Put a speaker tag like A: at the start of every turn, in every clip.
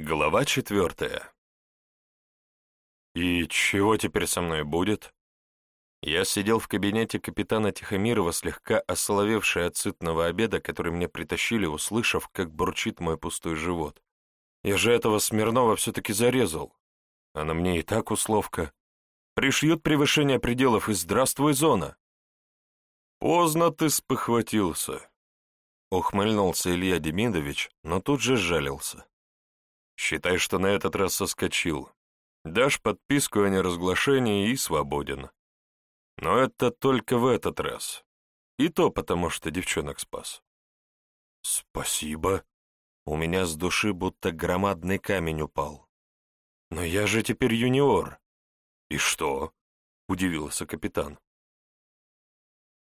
A: Глава четвертая. «И чего теперь со мной будет?» Я сидел в кабинете капитана Тихомирова, слегка осоловевший от сытного обеда, который мне притащили, услышав, как бурчит мой пустой живот. Я же этого Смирнова все-таки зарезал. А на мне и так условка. Пришьют превышение пределов и здравствуй, зона. Поздно ты спохватился. Ухмыльнулся Илья Демидович, но тут же сжалился. Считай, что на этот раз соскочил. Дашь подписку о неразглашении и свободен. Но это только в этот раз. И то потому, что девчонок спас. Спасибо. У меня с души будто громадный камень упал. Но я же теперь юниор. И что? Удивился капитан.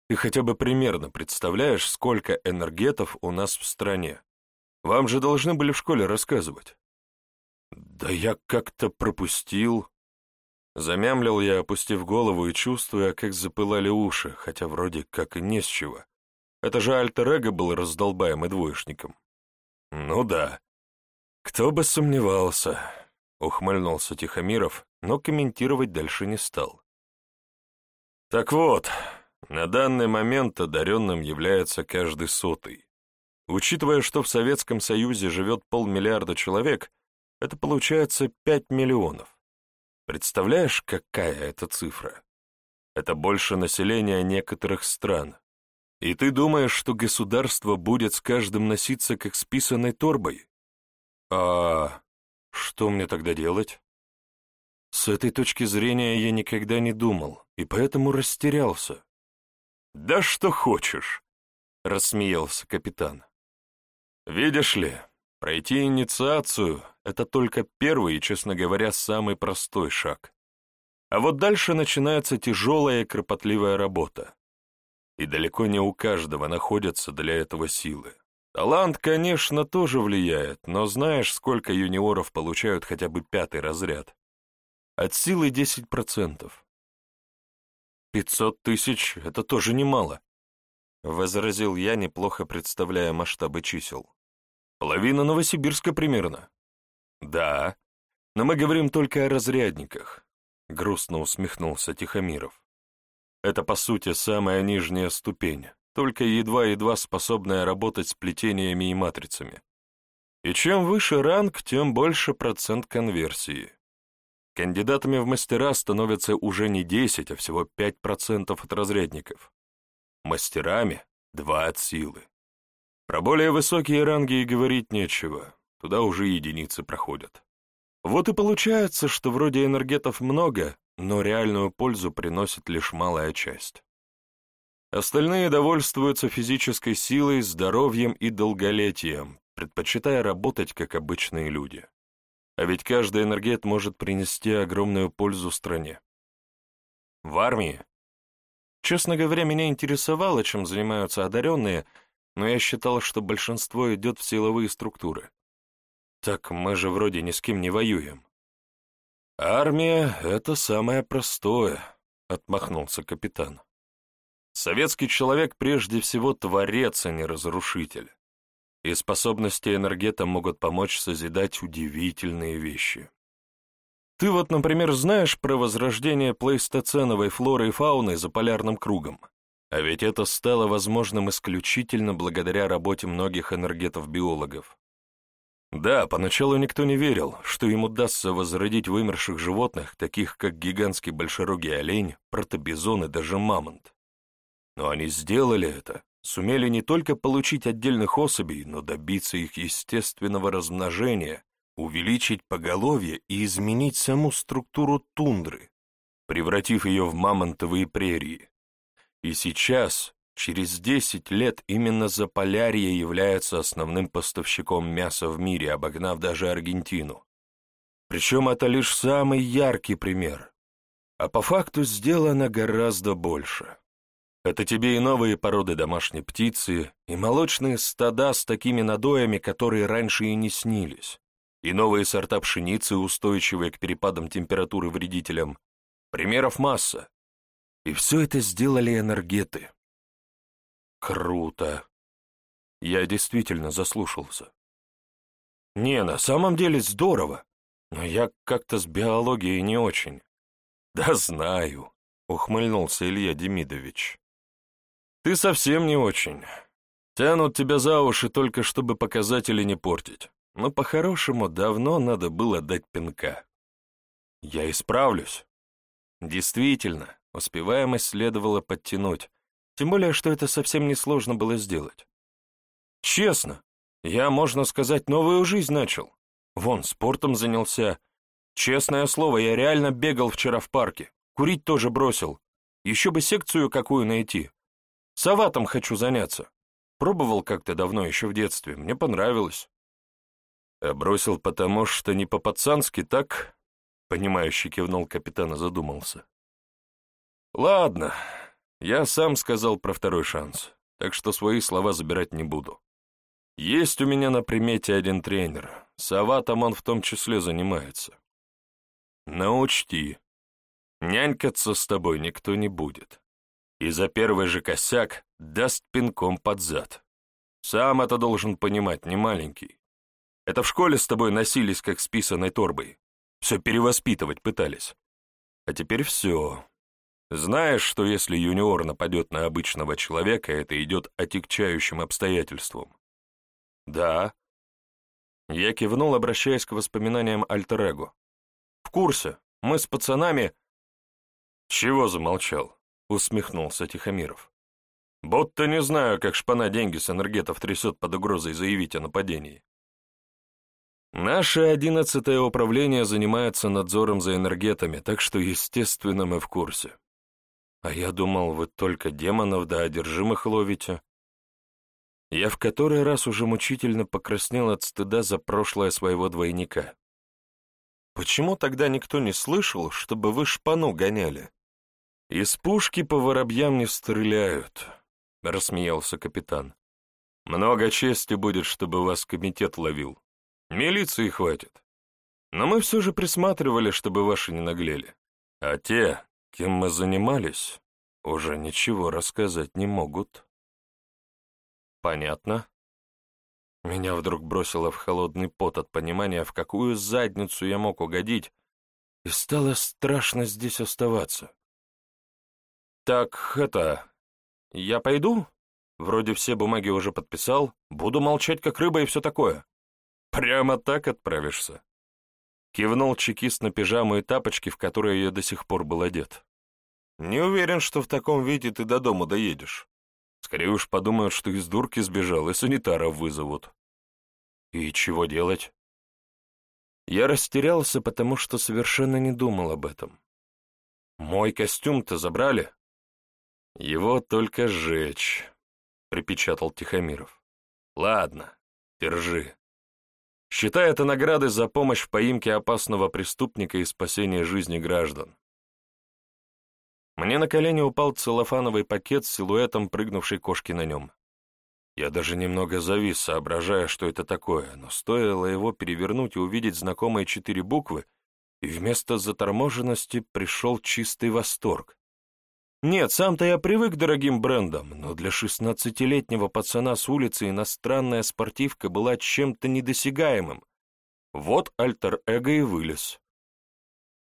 A: Ты хотя бы примерно представляешь, сколько энергетов у нас в стране? Вам же должны были в школе рассказывать. «Да я как-то пропустил...» Замямлил я, опустив голову и чувствуя, как запылали уши, хотя вроде как и не с чего. Это же альтер-эго был раздолбаем и двоечником. «Ну да. Кто бы сомневался», — ухмыльнулся Тихомиров, но комментировать дальше не стал. «Так вот, на данный момент одаренным является каждый сотый. Учитывая, что в Советском Союзе живет полмиллиарда человек, это получается 5 миллионов. Представляешь, какая это цифра? Это больше населения некоторых стран. И ты думаешь, что государство будет с каждым носиться как с писаной торбой? А что мне тогда делать? С этой точки зрения я никогда не думал, и поэтому растерялся. «Да что хочешь», — рассмеялся капитан. «Видишь ли, Пройти инициацию — это только первый и, честно говоря, самый простой шаг. А вот дальше начинается тяжелая и кропотливая работа. И далеко не у каждого находятся для этого силы. Талант, конечно, тоже влияет, но знаешь, сколько юниоров получают хотя бы пятый разряд? От силы 10%. 500 тысяч — это тоже немало, — возразил я, неплохо представляя масштабы чисел. Половина Новосибирска примерно. Да, но мы говорим только о разрядниках, грустно усмехнулся Тихомиров. Это, по сути, самая нижняя ступень, только едва-едва способная работать с плетениями и матрицами. И чем выше ранг, тем больше процент конверсии. Кандидатами в мастера становятся уже не 10, а всего 5% от разрядников. Мастерами — 2 от силы. Про более высокие ранги и говорить нечего, туда уже единицы проходят. Вот и получается, что вроде энергетов много, но реальную пользу приносит лишь малая часть. Остальные довольствуются физической силой, здоровьем и долголетием, предпочитая работать как обычные люди. А ведь каждый энергет может принести огромную пользу стране. В армии? Честно говоря, меня интересовало, чем занимаются одаренные — но я считал, что большинство идет в силовые структуры. Так мы же вроде ни с кем не воюем. «Армия — это самое простое», — отмахнулся капитан. «Советский человек прежде всего творец, а не разрушитель. И способности энергета могут помочь созидать удивительные вещи. Ты вот, например, знаешь про возрождение плейстоценовой флоры и фауны за полярным кругом? А ведь это стало возможным исключительно благодаря работе многих энергетов-биологов. Да, поначалу никто не верил, что им удастся возродить вымерших животных, таких как гигантский большерогий олень, протобизон и даже мамонт. Но они сделали это, сумели не только получить отдельных особей, но добиться их естественного размножения, увеличить поголовье и изменить саму структуру тундры, превратив ее в мамонтовые прерии. И сейчас, через 10 лет, именно Заполярье является основным поставщиком мяса в мире, обогнав даже Аргентину. Причем это лишь самый яркий пример. А по факту сделано гораздо больше. Это тебе и новые породы домашней птицы, и молочные стада с такими надоями, которые раньше и не снились, и новые сорта пшеницы, устойчивые к перепадам температуры вредителям. Примеров масса. И все это сделали энергеты. Круто. Я действительно заслушался. Не, на самом деле здорово, но я как-то с биологией не очень. Да знаю, ухмыльнулся Илья Демидович. Ты совсем не очень. Тянут тебя за уши только, чтобы показатели не портить. Но по-хорошему давно надо было дать пинка. Я исправлюсь. Действительно, успеваемость следовало подтянуть, тем более, что это совсем несложно было сделать. Честно, я, можно сказать, новую жизнь начал. Вон, спортом занялся. Честное слово, я реально бегал вчера в парке. Курить тоже бросил. Еще бы секцию какую найти. Саватом хочу заняться. Пробовал как-то давно, еще в детстве. Мне понравилось. А бросил потому, что не по-пацански, так? Понимающий кивнул капитан и задумался. Ладно, я сам сказал про второй шанс, так что свои слова забирать не буду. Есть у меня на примете один тренер. Саватом он в том числе занимается. Но учти, нянькаться с тобой никто не будет. И за первый же косяк даст пинком под зад. Сам это должен понимать, не маленький. Это в школе с тобой носились, как с писаной торбой. Все перевоспитывать пытались. А теперь все. Знаешь, что если юниор нападет на обычного человека, это идет отягчающим обстоятельством? Да. Я кивнул, обращаясь к воспоминаниям альтер-эго. В курсе. Мы с пацанами... Чего замолчал? Усмехнулся Тихомиров. Будто не знаю, как шпана деньги с энергетов трясет под угрозой заявить о нападении. Наше одиннадцатое управление занимается надзором за энергетами, так что, естественно, мы в курсе. А я думал, вы только демонов да одержимых ловите. Я в который раз уже мучительно покраснел от стыда за прошлое своего двойника. Почему тогда никто не слышал, чтобы вы шпану гоняли? Из пушки по воробьям не стреляют, — рассмеялся капитан. Много чести будет, чтобы вас комитет ловил. Милиции хватит. Но мы все же присматривали, чтобы ваши не наглели. А те, кем мы занимались, уже ничего рассказать не могут. Понятно. Меня вдруг бросило в холодный пот от понимания, в какую задницу я мог угодить, и стало страшно здесь оставаться. Так, это... Я пойду? Вроде все бумаги уже подписал, буду молчать как рыба и все такое. «Прямо так отправишься?» Кивнул чекист на пижаму и тапочки, в которые я до сих пор был одет. «Не уверен, что в таком виде ты до дома доедешь. Скорее уж подумают, что из дурки сбежал, и санитаров вызовут». «И чего делать?» Я растерялся, потому что совершенно не думал об этом. «Мой костюм-то забрали?» «Его только сжечь», — припечатал Тихомиров. «Ладно, держи». Считай это наградой за помощь в поимке опасного преступника и спасении жизни граждан. Мне на колени упал целлофановый пакет с силуэтом прыгнувшей кошки на нем. Я даже немного завис, соображая, что это такое, но стоило его перевернуть и увидеть знакомые четыре буквы, и вместо заторможенности пришел чистый восторг. Нет, сам-то я привык к дорогим брендам, но для шестнадцатилетнего пацана с улицы иностранная спортивка была чем-то недосягаемым. Вот альтер-эго и вылез.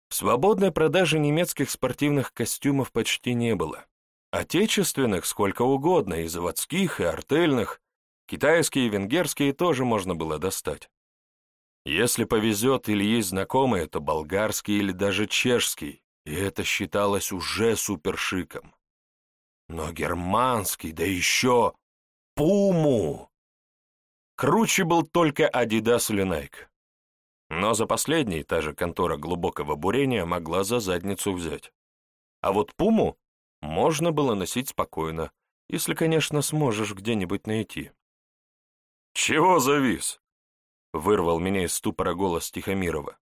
A: В свободной продаже немецких спортивных костюмов почти не было. Отечественных сколько угодно, и заводских, и артельных, китайские и венгерские тоже можно было достать. Если повезет или есть знакомые, то болгарский или даже чешский, и это считалось уже супершиком. Но германский, да еще Пуму! Круче был только Adidas или Nike. Но за последний та же контора глубокого бурения могла за задницу взять. А вот Пуму можно было носить спокойно, если, конечно, сможешь где-нибудь найти. «Чего завис?» — вырвал меня из ступора голос Тихомирова.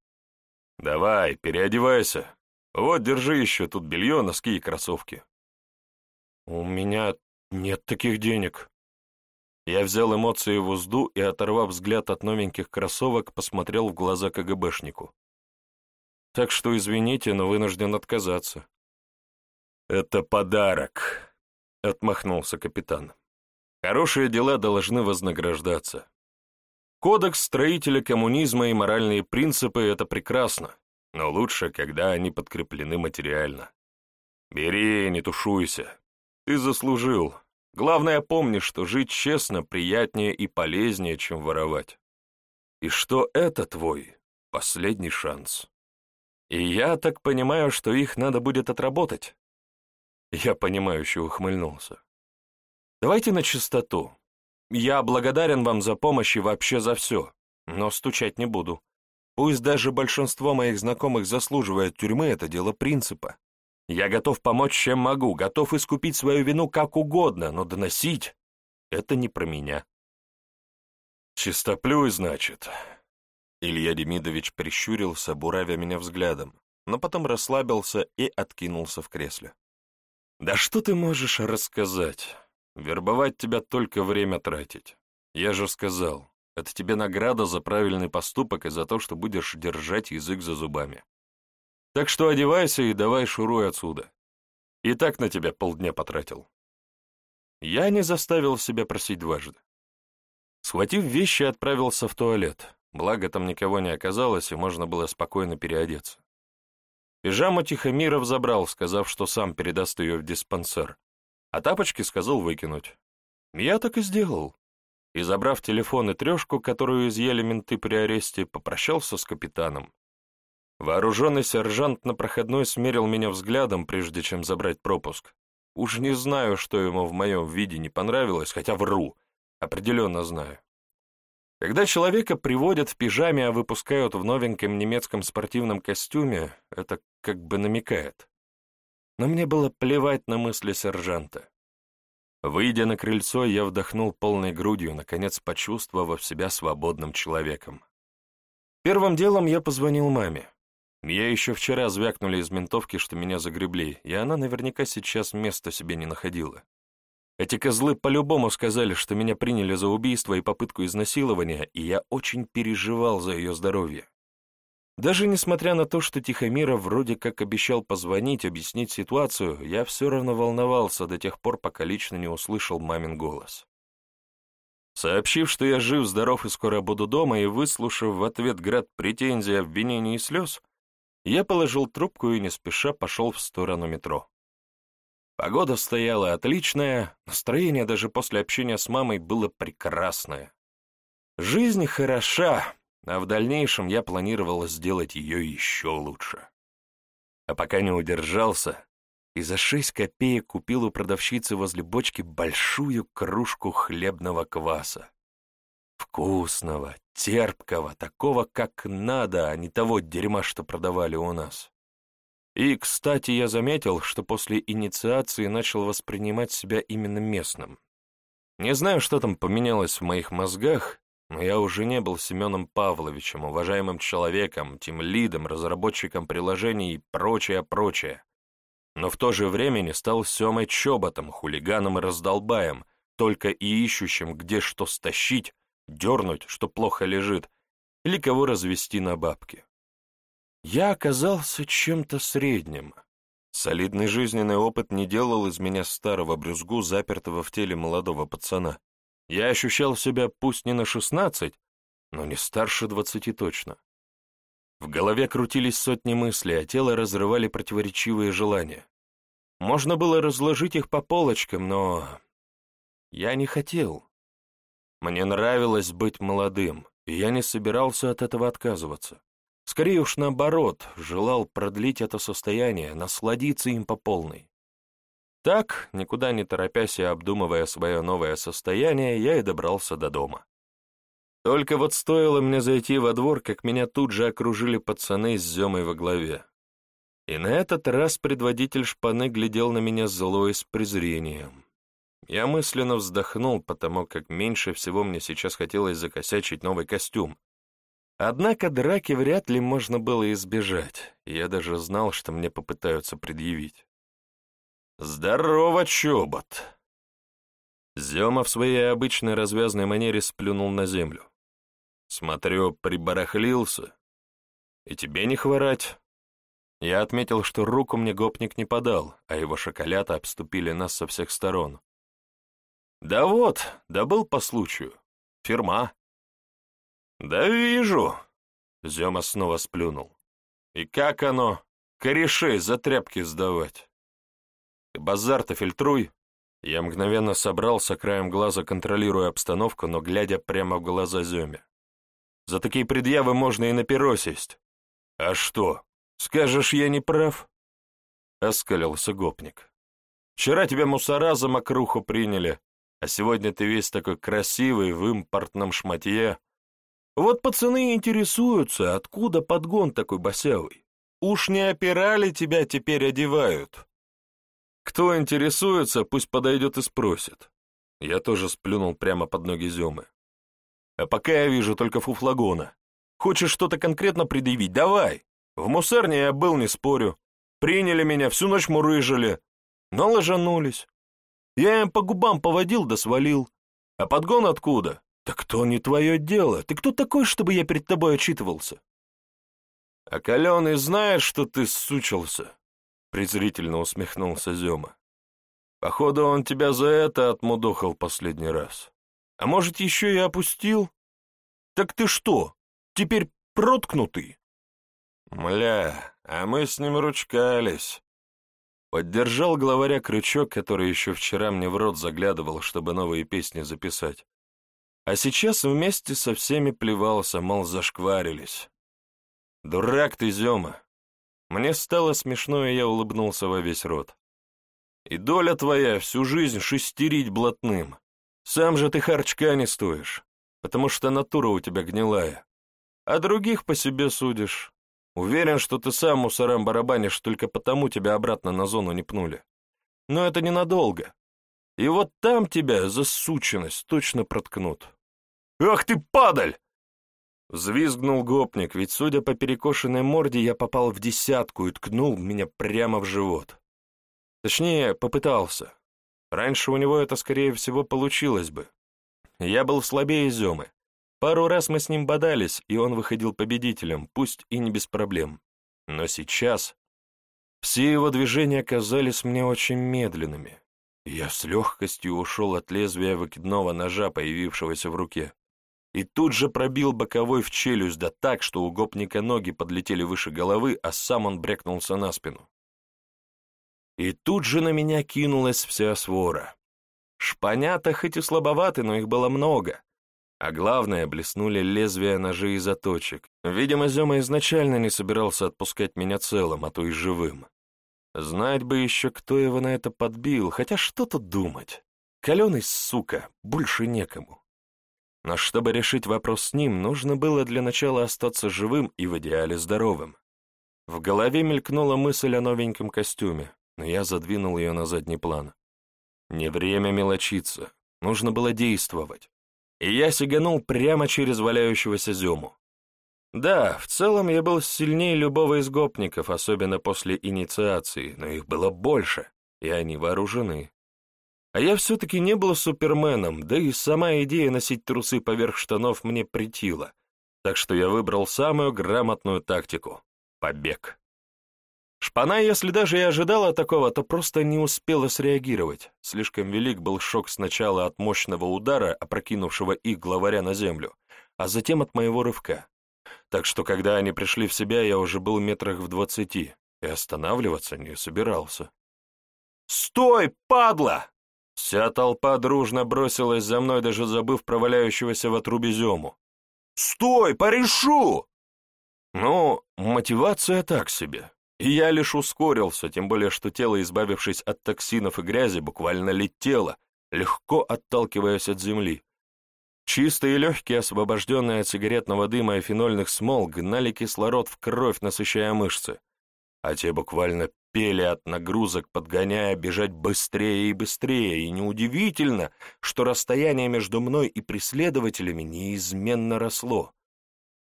A: «Давай, переодевайся, вот, держи еще тут белье, носки и кроссовки. У меня нет таких денег. Я взял эмоции в узду и, оторвав взгляд от новеньких кроссовок, посмотрел в глаза КГБшнику. Так что извините, но вынужден отказаться. Это подарок, отмахнулся капитан. Хорошие дела должны вознаграждаться. Кодекс строителя коммунизма и моральные принципы — это прекрасно, но лучше, когда они подкреплены материально. Бери, не тушуйся. Ты заслужил. Главное, помни, что жить честно приятнее и полезнее, чем воровать. И что это твой последний шанс. И я так понимаю, что их надо будет отработать. Я понимающе ухмыльнулся. Давайте на чистоту. Я благодарен вам за помощь и вообще за все, но стучать не буду. Пусть даже большинство моих знакомых заслуживает тюрьмы, это дело принципа. Я готов помочь, чем могу, готов искупить свою вину как угодно, но доносить — это не про меня. Чистоплюй, значит. Илья Демидович прищурился, буравя меня взглядом, но потом расслабился и откинулся в кресле. «Да что ты можешь рассказать? Вербовать тебя только время тратить. Я же сказал, это тебе награда за правильный поступок и за то, что будешь держать язык за зубами. Так что одевайся и давай шуруй отсюда. И так на тебя полдня потратил». Я не заставил себя просить дважды. Схватив вещи, отправился в туалет, благо там никого не оказалось, и можно было спокойно переодеться. Пижаму Тихомиров забрал, сказав, что сам передаст ее в диспансер, а тапочки сказал выкинуть. Я так и сделал. И, забрав телефон и трешку, которую изъяли менты при аресте, попрощался с капитаном. Вооруженный сержант на проходной смерил меня взглядом, прежде чем забрать пропуск. Уж не знаю, что ему в моем виде не понравилось, хотя вру, определенно знаю. Когда человека приводят в пижаме, а выпускают в новеньком немецком спортивном костюме, это как бы намекает но мне было плевать на мысли сержанта. Выйдя на крыльцо, я вдохнул полной грудью, наконец почувствовав себя свободным человеком. Первым делом я позвонил маме. Я еще вчера звякнули из ментовки, что меня загребли, и она наверняка сейчас места себе не находила. Эти козлы по-любому сказали, что меня приняли за убийство и попытку изнасилования, и я очень переживал за ее здоровье. Даже несмотря на то, что Тихомиров вроде как обещал позвонить, объяснить ситуацию, я все равно волновался до тех пор, пока лично не услышал мамин голос. Сообщив, что я жив, здоров и скоро буду дома, и выслушав в ответ град претензий, обвинений и слез, я положил трубку и не спеша пошел в сторону метро. Погода стояла отличная, настроение даже после общения с мамой было прекрасное. Жизнь хороша, а в дальнейшем я планировал сделать ее еще лучше. А пока не удержался, и за шесть копеек купил у продавщицы возле бочки большую кружку хлебного кваса. Вкусного, терпкого, такого, как надо, а не того дерьма, что продавали у нас. И, кстати, я заметил, что после инициации начал воспринимать себя именно местным. Не знаю, что там поменялось в моих мозгах, но я уже не был Семеном Павловичем, уважаемым человеком, тем лидом, разработчиком приложений и прочее-прочее. Но в то же время не стал Семой Чоботом, хулиганом и раздолбаем, только и ищущим, где что стащить, дернуть, что плохо лежит, или кого развести на бабки. Я оказался чем-то средним. Солидный жизненный опыт не делал из меня старого брюзгу, запертого в теле молодого пацана. Я ощущал себя пусть не на шестнадцать, но не старше двадцати точно. В голове крутились сотни мыслей, а тело разрывали противоречивые желания. Можно было разложить их по полочкам, но я не хотел. Мне нравилось быть молодым, и я не собирался от этого отказываться. Скорее уж наоборот, желал продлить это состояние, насладиться им по полной. Так, никуда не торопясь и обдумывая свое новое состояние, я и добрался до дома. Только вот стоило мне зайти во двор, как меня тут же окружили пацаны с Зёмой во главе. И на этот раз предводитель шпаны глядел на меня зло и с презрением. Я мысленно вздохнул, потому как меньше всего мне сейчас хотелось закосячить новый костюм. Однако драки вряд ли можно было избежать, я даже знал, что мне попытаются предъявить. «Здорово, чобот!» Зема в своей обычной развязной манере сплюнул на землю. «Смотрю, прибарахлился. И тебе не хворать». Я отметил, что руку мне гопник не подал, а его шоколята обступили нас со всех сторон. «Да вот, добыл по случаю. Фирма». Да вижу. Зема снова сплюнул. И как оно? Корешей за тряпки сдавать. Базар-то фильтруй. Я мгновенно собрался, краем глаза контролируя обстановку, но глядя прямо в глаза Земе. За такие предъявы можно и на перо сесть. А что, скажешь, я не прав? Оскалился гопник. Вчера тебя мусора за мокруху приняли, а сегодня ты весь такой красивый в импортном шматье. Вот пацаны интересуются, откуда подгон такой босявый. Уж не опирали тебя теперь одевают. Кто интересуется, пусть подойдет и спросит. Я тоже сплюнул прямо под ноги Земы. А пока я вижу только фуфлагона. Хочешь что-то конкретно предъявить? Давай. В мусорне я был, не спорю. Приняли меня, всю ночь мурыжили. Но ложанулись. Я им по губам поводил да свалил. А подгон откуда? Так то не твое дело. Ты кто такой, чтобы я перед тобой отчитывался? А Каленый знает, что ты сучился? Презрительно усмехнулся Зема. Походу, он тебя за это отмудохал последний раз. А может, еще и опустил? Так ты что, теперь проткнутый? Мля, а мы с ним ручкались. Поддержал главаря крючок, который еще вчера мне в рот заглядывал, чтобы новые песни записать. А сейчас вместе со всеми плевался, мол, зашкварились. Дурак ты, Зема. Мне стало смешно, и я улыбнулся во весь рот. И доля твоя всю жизнь шестерить блатным. Сам же ты харчка не стоишь, потому что натура у тебя гнилая. А других по себе судишь. Уверен, что ты сам мусорам барабанишь, только потому тебя обратно на зону не пнули. Но это ненадолго. И вот там тебя за сученность точно проткнут. «Ах ты, падаль!» Взвизгнул гопник, ведь, судя по перекошенной морде, я попал в десятку и ткнул меня прямо в живот. Точнее, попытался. Раньше у него это, скорее всего, получилось бы. Я был слабее Земы. Пару раз мы с ним бодались, и он выходил победителем, пусть и не без проблем. Но сейчас все его движения казались мне очень медленными. Я с легкостью ушел от лезвия выкидного ножа, появившегося в руке, и тут же пробил боковой в челюсть, да так, что у гопника ноги подлетели выше головы, а сам он брекнулся на спину. И тут же на меня кинулась вся свора. Шпанята хоть и слабоваты, но их было много. А главное, блеснули лезвия ножей и заточек. Видимо, Зема изначально не собирался отпускать меня целым, а то и живым. Знать бы еще, кто его на это подбил, хотя что тут думать. Каленый, сука, больше некому. Но чтобы решить вопрос с ним, нужно было для начала остаться живым и в идеале здоровым. В голове мелькнула мысль о новеньком костюме но я задвинул ее на задний план. Не время мелочиться, нужно было действовать. И я сиганул прямо через валяющегося Зему. Да, в целом я был сильнее любого из гопников, особенно после инициации, но их было больше, и они вооружены. А я все-таки не был суперменом, да и сама идея носить трусы поверх штанов мне притила, так что я выбрал самую грамотную тактику — побег. Шпана, если даже и ожидала такого, то просто не успела среагировать. Слишком велик был шок сначала от мощного удара, опрокинувшего их главаря на землю, а затем от моего рывка. Так что, когда они пришли в себя, я уже был метрах в двадцати, и останавливаться не собирался. «Стой, падла!» Вся толпа дружно бросилась за мной, даже забыв про валяющегося в отрубе Зему. «Стой, порешу!» Ну, мотивация так себе. И я лишь ускорился, тем более что тело, избавившись от токсинов и грязи, буквально летело, легко отталкиваясь от земли. Чистые легкие, освобожденные от сигаретного дыма и фенольных смол, гнали кислород в кровь, насыщая мышцы, а те буквально пели от нагрузок, подгоняя бежать быстрее и быстрее, и неудивительно, что расстояние между мной и преследователями неизменно росло.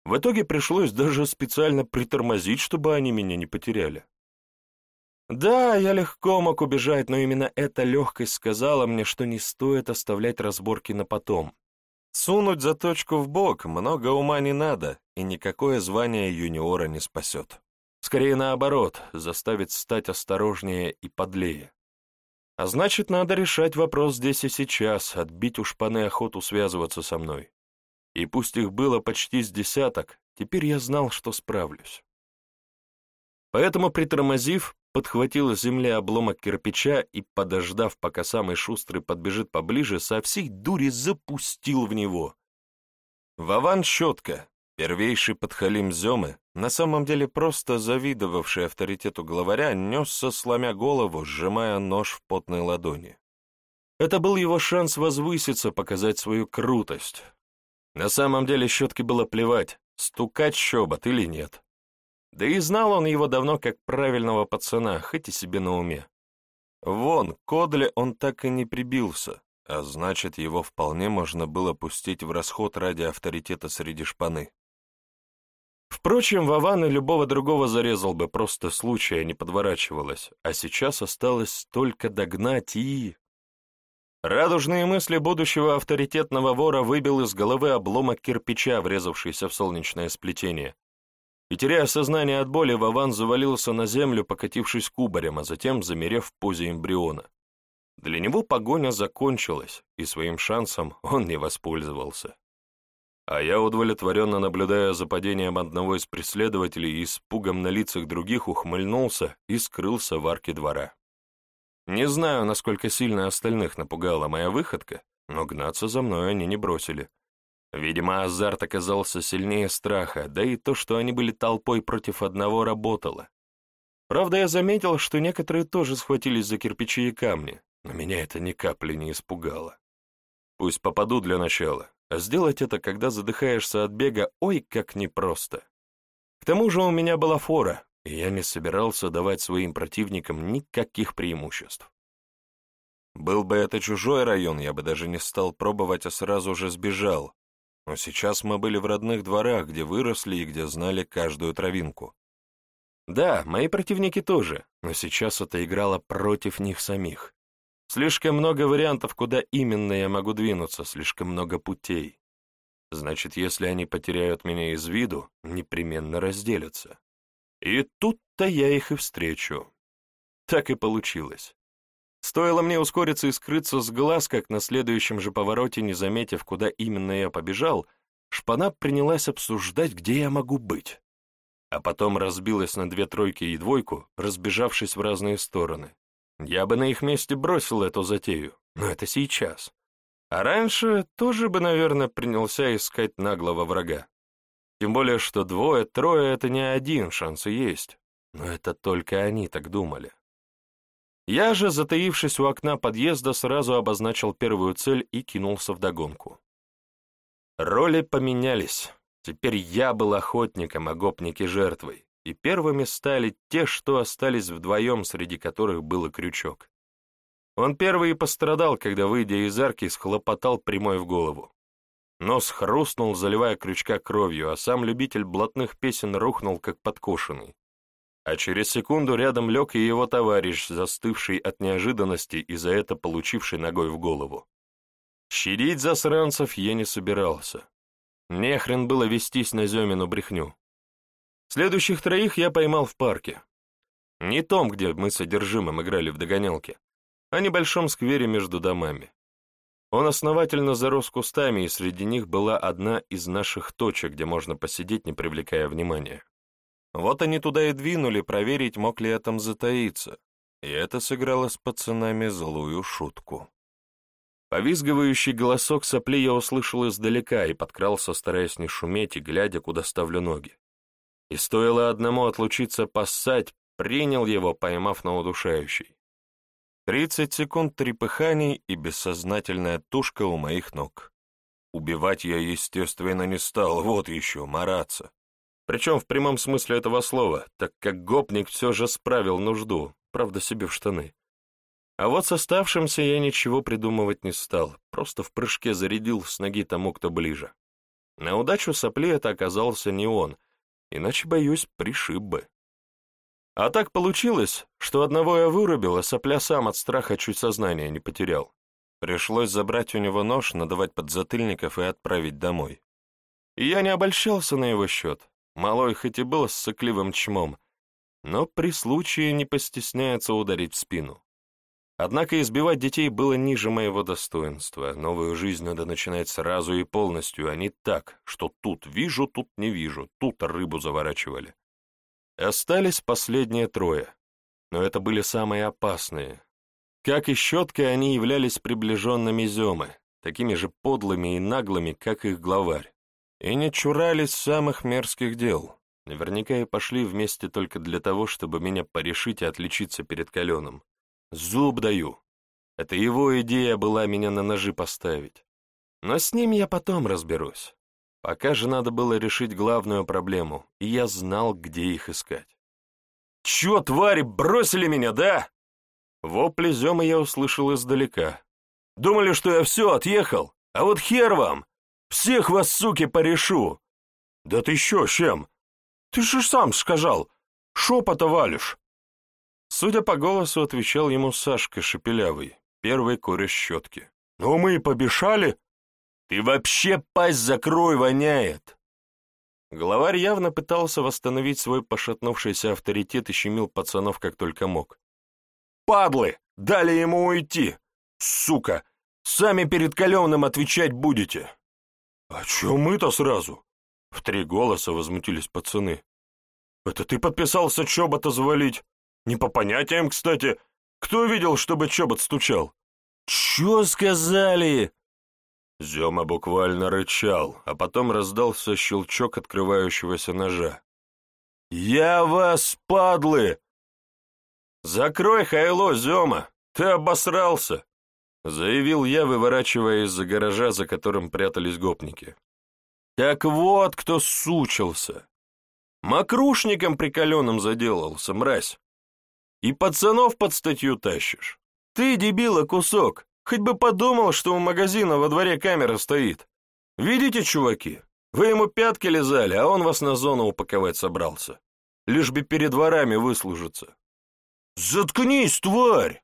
A: В итоге пришлось даже специально притормозить, чтобы они меня не потеряли. Да, я легко мог убежать, но именно эта легкость сказала мне, что не стоит оставлять разборки на потом. Сунуть заточку в бок много ума не надо, и никакое звание юниора не спасет. Скорее наоборот, заставит стать осторожнее и подлее. А значит, надо решать вопрос здесь и сейчас, отбить у шпаны охоту связываться со мной. и пусть их было почти с десяток, теперь я знал, что справлюсь. Поэтому, притормозив, подхватил с земли обломок кирпича и, подождав, пока самый шустрый подбежит поближе, со всей дури запустил в него. Вован щетка, первейший подхалим Земы, на самом деле просто завидовавший авторитету главаря, несся, сломя голову, сжимая нож в потной ладони. Это был его шанс возвыситься, показать свою крутость. На самом деле щетке было плевать, стукать щебот или нет. Да и знал он его давно как правильного пацана, хоть и себе на уме. Вон, Кодле он так и не прибился, а значит, его вполне можно было пустить в расход ради авторитета среди шпаны. Впрочем, Вован и любого другого зарезал бы, просто случая не подворачивалось, а сейчас осталось только догнать и... Радужные мысли будущего авторитетного вора выбил из головы обломок кирпича, врезавшийся в солнечное сплетение. И, теряя сознание от боли, Вован завалился на землю, покатившись кубарем, а затем замерев в позе эмбриона. Для него погоня закончилась, и своим шансом он не воспользовался. А я, удовлетворенно наблюдая за падением одного из преследователей и испугом на лицах других, ухмыльнулся и скрылся в арке двора. Не знаю, насколько сильно остальных напугала моя выходка, но гнаться за мной они не бросили. Видимо, азарт оказался сильнее страха, да и то, что они были толпой против одного, работало. Правда, я заметил, что некоторые тоже схватились за кирпичи и камни, но меня это ни капли не испугало. Пусть попаду для начала, сделать это, когда задыхаешься от бега, ой, как непросто. К тому же у меня была фора, и я не собирался давать своим противникам никаких преимуществ. Был бы это чужой район, я бы даже не стал пробовать, а сразу же сбежал. Но сейчас мы были в родных дворах, где выросли и где знали каждую травинку. Да, мои противники тоже, но сейчас это играло против них самих. Слишком много вариантов, куда именно я могу двинуться, слишком много путей. Значит, если они потеряют меня из виду, непременно разделятся. И тут-то я их и встречу. Так и получилось. Стоило мне ускориться и скрыться с глаз, как на следующем же повороте, не заметив, куда именно я побежал, шпана принялась обсуждать, где я могу быть. А потом разбилась на две тройки и двойку, разбежавшись в разные стороны. Я бы на их месте бросил эту затею, но это сейчас. А раньше тоже бы, наверное, принялся искать наглого врага. Тем более, что двое-трое — это не один, шансы есть. Но это только они так думали. Я же, затаившись у окна подъезда, сразу обозначил первую цель и кинулся вдогонку. Роли поменялись. Теперь я был охотником, а гопники — жертвой, и первыми стали те, что остались вдвоем, среди которых был и крючок. Он первый и пострадал, когда, выйдя из арки, схлопотал прямой в голову. Нос хрустнул, заливая крючка кровью, а сам любитель блатных песен рухнул, как подкошенный. А через секунду рядом лег и его товарищ, застывший от неожиданности и за это получивший ногой в голову. Щадить засранцев я не собирался. Нехрен было вестись на Земину брехню. Следующих троих я поймал в парке. Не том, где мы с содержимым играли в догонялки, а небольшом сквере между домами. Он основательно зарос кустами, и среди них была одна из наших точек, где можно посидеть, не привлекая внимания. Вот они туда и двинули, проверить, мог ли я там затаиться, и это сыграло с пацанами злую шутку. Повизгивающий голосок сопли я услышал издалека и подкрался, стараясь не шуметь и глядя, куда ставлю ноги. И стоило одному отлучиться поссать, принял его, поймав на удушающий. Тридцать секунд трепыханий и бессознательная тушка у моих ног. Убивать я, естественно, не стал, вот еще, мараться. Причем в прямом смысле этого слова, так как гопник все же справил нужду, правда себе в штаны. А вот с оставшимся я ничего придумывать не стал, просто в прыжке зарядил с ноги тому, кто ближе. На удачу сопли это оказался не он, иначе, боюсь, пришиб бы. А так получилось, что одного я вырубил, а сопля сам от страха чуть сознание не потерял. Пришлось забрать у него нож, надавать подзатыльников и отправить домой. И я не обольщался на его счет. Малой хоть и был с сыкливым чмом, но при случае не постесняется ударить в спину. Однако избивать детей было ниже моего достоинства. Новую жизнь надо начинать сразу и полностью, а не так, что тут вижу, тут не вижу, тут рыбу заворачивали. Остались последние трое, но это были самые опасные. Как и щеткой, они являлись приближенными Земы, такими же подлыми и наглыми, как их главарь, и не чурались самых мерзких дел. Наверняка и пошли вместе только для того, чтобы меня порешить и отличиться перед Каленым. Зуб даю. Это его идея была меня на ножи поставить. Но с ним я потом разберусь. Пока же надо было решить главную проблему, и я знал, где их искать. «Чё, твари, бросили меня, да?» Вопли Зёма я услышал издалека. «Думали, что я все отъехал? А вот хер вам! Всех вас, суки, порешу!» «Да ты ещё чем? Ты же сам сказал, шепота валишь!» Судя по голосу, отвечал ему Сашка Шепелявый, первый кореш щетки. «Ну мы и побежали!» «Ты вообще пасть закрой, воняет!» Главарь явно пытался восстановить свой пошатнувшийся авторитет и щемил пацанов как только мог. «Падлы! Дали ему уйти! Сука! Сами перед Каленым отвечать будете!» «А чё мы-то сразу?» В три голоса возмутились пацаны. «Это ты подписался чобота завалить? Не по понятиям, кстати. Кто видел, чтобы чобот стучал? Чё сказали? Зёма буквально рычал, а потом раздался щелчок открывающегося ножа. «Я вас, падлы!» «Закрой хайло, Зёма! Ты обосрался!» Заявил я, выворачивая из-за гаража, за которым прятались гопники. «Так вот кто сучился! Макрушником приколенным заделался, мразь! И пацанов под статью тащишь. Ты, дебила, кусок, хоть бы подумал, что у магазина во дворе камера стоит. Видите, чуваки, вы ему пятки лизали, а он вас на зону упаковать собрался. Лишь бы перед дворами выслужиться. «Заткнись, тварь!»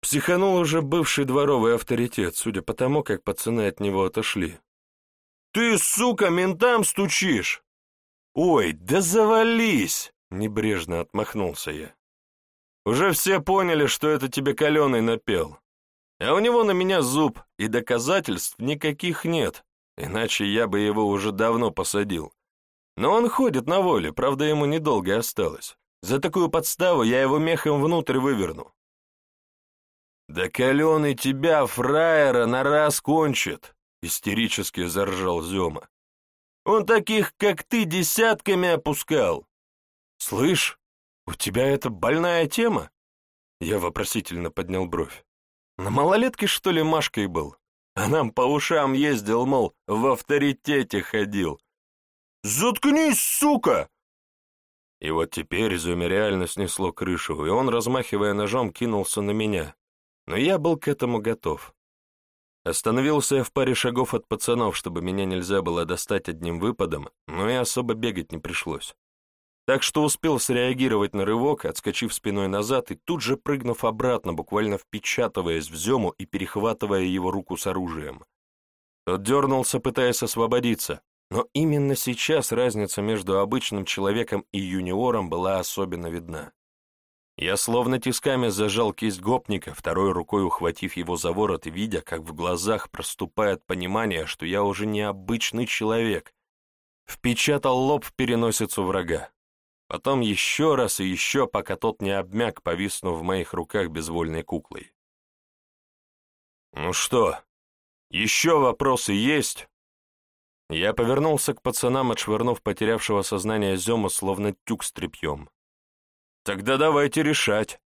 A: Психанул уже бывший дворовый авторитет, судя по тому, как пацаны от него отошли. «Ты, сука, ментам стучишь!» «Ой, да завались!» — небрежно отмахнулся я. Уже все поняли, что это тебе Каленый напел. А у него на меня зуб, и доказательств никаких нет, иначе я бы его уже давно посадил. Но он ходит на воле, правда, ему недолго осталось. За такую подставу я его мехом внутрь выверну. «Да Каленый тебя, фраера, на раз кончит!» — истерически заржал Зема. «Он таких, как ты, десятками опускал!» «Слышь, «У тебя это больная тема?» Я вопросительно поднял бровь. «На малолетке, что ли, Машкой был? А нам по ушам ездил, мол, в авторитете ходил. Заткнись, сука!» И вот теперь Зуме реально снесло крышу, и он, размахивая ножом, кинулся на меня. Но я был к этому готов. Остановился я в паре шагов от пацанов, чтобы меня нельзя было достать одним выпадом, но и особо бегать не пришлось так что успел среагировать на рывок, отскочив спиной назад и тут же прыгнув обратно, буквально впечатываясь в Зему и перехватывая его руку с оружием. Тот дернулся, пытаясь освободиться, но именно сейчас разница между обычным человеком и юниором была особенно видна. Я словно тисками зажал кисть гопника, второй рукой ухватив его за ворот и видя, как в глазах проступает понимание, что я уже не обычный человек, впечатал лоб в переносицу врага. Потом еще раз и еще, пока тот не обмяк, повиснув в моих руках безвольной куклой. «Ну что, еще вопросы есть?» Я повернулся к пацанам, отшвырнув потерявшего сознание Зема, словно тюк с тряпьем. «Тогда давайте решать.